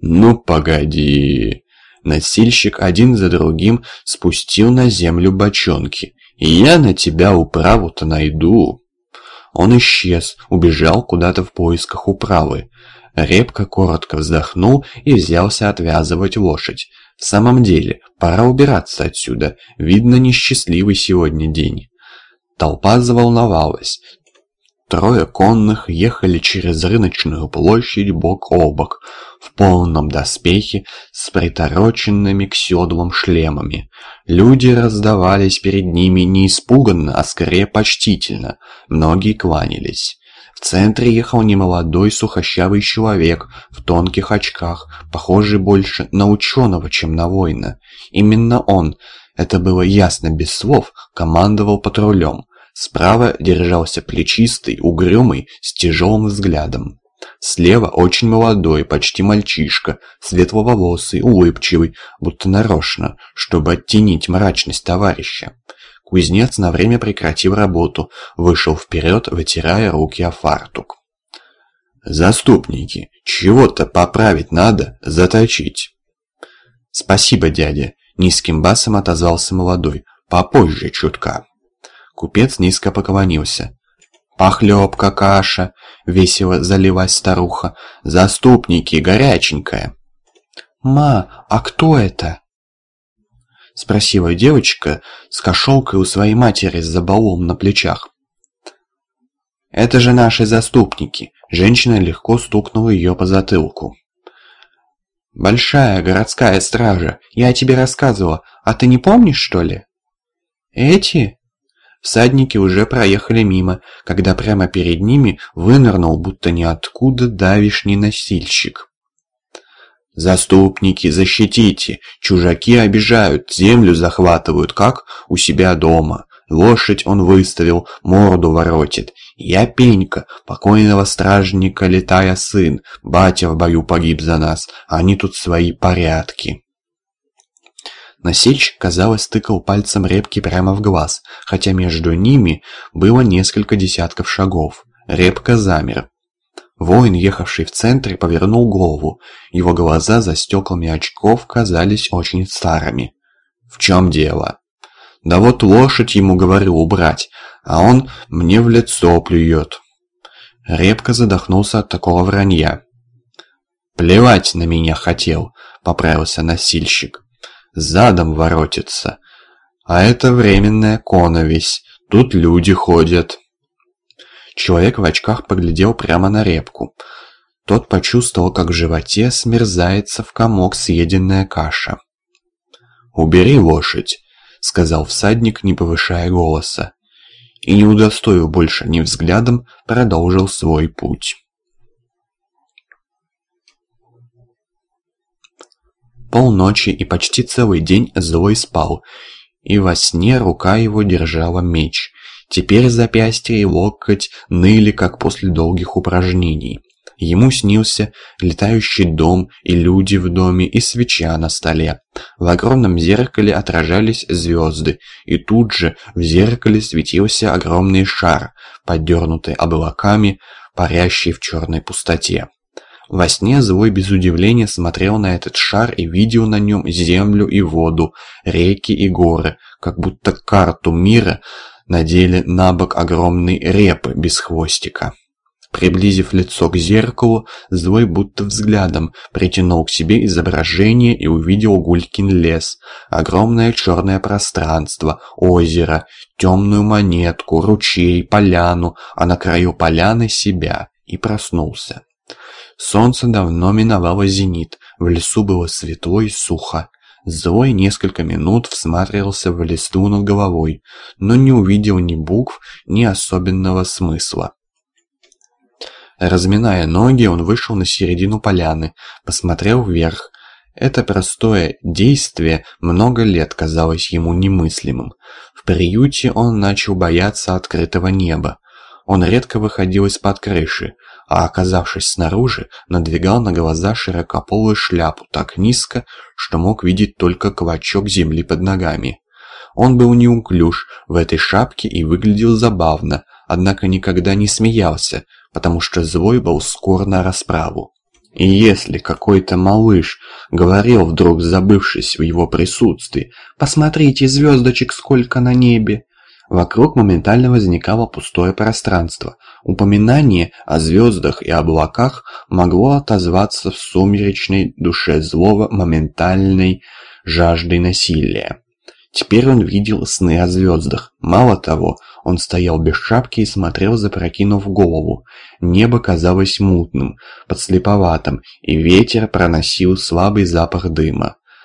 «Ну погоди!» Носильщик один за другим спустил на землю бочонки. «И я на тебя управу-то найду!» Он исчез, убежал куда-то в поисках управы. Репка коротко вздохнул и взялся отвязывать лошадь. В самом деле, пора убираться отсюда, видно несчастливый сегодня день. Толпа заволновалась. Трое конных ехали через рыночную площадь бок о бок, в полном доспехе с притороченными к седлам шлемами. Люди раздавались перед ними не испуганно, а скорее почтительно. Многие кланялись. В центре ехал немолодой сухощавый человек в тонких очках, похожий больше на ученого, чем на воина. Именно он, это было ясно без слов, командовал патрулем. Справа держался плечистый, угрюмый, с тяжелым взглядом. Слева очень молодой, почти мальчишка, светловолосый, улыбчивый, будто нарочно, чтобы оттенить мрачность товарища. Кузнец на время прекратил работу, вышел вперед, вытирая руки о фартук. «Заступники, чего-то поправить надо, заточить». «Спасибо, дядя», — низким басом отозвался молодой, «попозже чутка». Купец низко поклонился. «Похлебка, каша!» — весело заливась старуха. «Заступники, горяченькая!» «Ма, а кто это?» — спросила девочка с кошелкой у своей матери с заболом на плечах. «Это же наши заступники!» — женщина легко стукнула ее по затылку. «Большая городская стража, я тебе рассказывала, а ты не помнишь, что ли?» «Эти?» Всадники уже проехали мимо, когда прямо перед ними вынырнул будто ниоткуда давишний носильщик. «Заступники, защитите! Чужаки обижают, землю захватывают, как у себя дома. Лошадь он выставил, морду воротит. Я Пенька, покойного стражника летая сын, батя в бою погиб за нас, они тут свои порядки». Носильщик, казалось, тыкал пальцем репки прямо в глаз, хотя между ними было несколько десятков шагов. Репка замер. Воин, ехавший в центре, повернул голову. Его глаза за стеклами очков казались очень старыми. «В чем дело?» «Да вот лошадь ему говорю убрать, а он мне в лицо плюет». Репка задохнулся от такого вранья. «Плевать на меня хотел», — поправился носильщик. «Задом воротится. А это временная коновесь, тут люди ходят». Человек в очках поглядел прямо на репку. Тот почувствовал, как в животе смерзается в комок съеденная каша. «Убери лошадь», — сказал всадник, не повышая голоса. И не удостоив больше ни взглядом, продолжил свой путь. Полночи и почти целый день Злой спал, и во сне рука его держала меч. Теперь запястье и локоть ныли, как после долгих упражнений. Ему снился летающий дом и люди в доме, и свеча на столе. В огромном зеркале отражались звезды, и тут же в зеркале светился огромный шар, подернутый облаками, парящий в черной пустоте. Во сне Злой без удивления смотрел на этот шар и видел на нем землю и воду, реки и горы, как будто карту мира, надели на бок огромной репы без хвостика. Приблизив лицо к зеркалу, злой будто взглядом притянул к себе изображение и увидел Гулькин лес, огромное черное пространство, озеро, темную монетку, ручей, поляну, а на краю поляны себя, и проснулся. Солнце давно миновало зенит, в лесу было светло и сухо. Злой несколько минут всматривался в листву над головой, но не увидел ни букв, ни особенного смысла. Разминая ноги, он вышел на середину поляны, посмотрел вверх. Это простое действие много лет казалось ему немыслимым. В приюте он начал бояться открытого неба. Он редко выходил из-под крыши, а оказавшись снаружи, надвигал на глаза широкополую шляпу так низко, что мог видеть только клочок земли под ногами. Он был неуклюж в этой шапке и выглядел забавно, однако никогда не смеялся, потому что злой был скор на расправу. И если какой-то малыш говорил вдруг, забывшись в его присутствии, «Посмотрите, звездочек сколько на небе!» Вокруг моментально возникало пустое пространство. Упоминание о звездах и облаках могло отозваться в сумеречной душе злого моментальной жаждой насилия. Теперь он видел сны о звездах. Мало того, он стоял без шапки и смотрел, запрокинув голову. Небо казалось мутным, подслеповатым, и ветер проносил слабый запах дыма.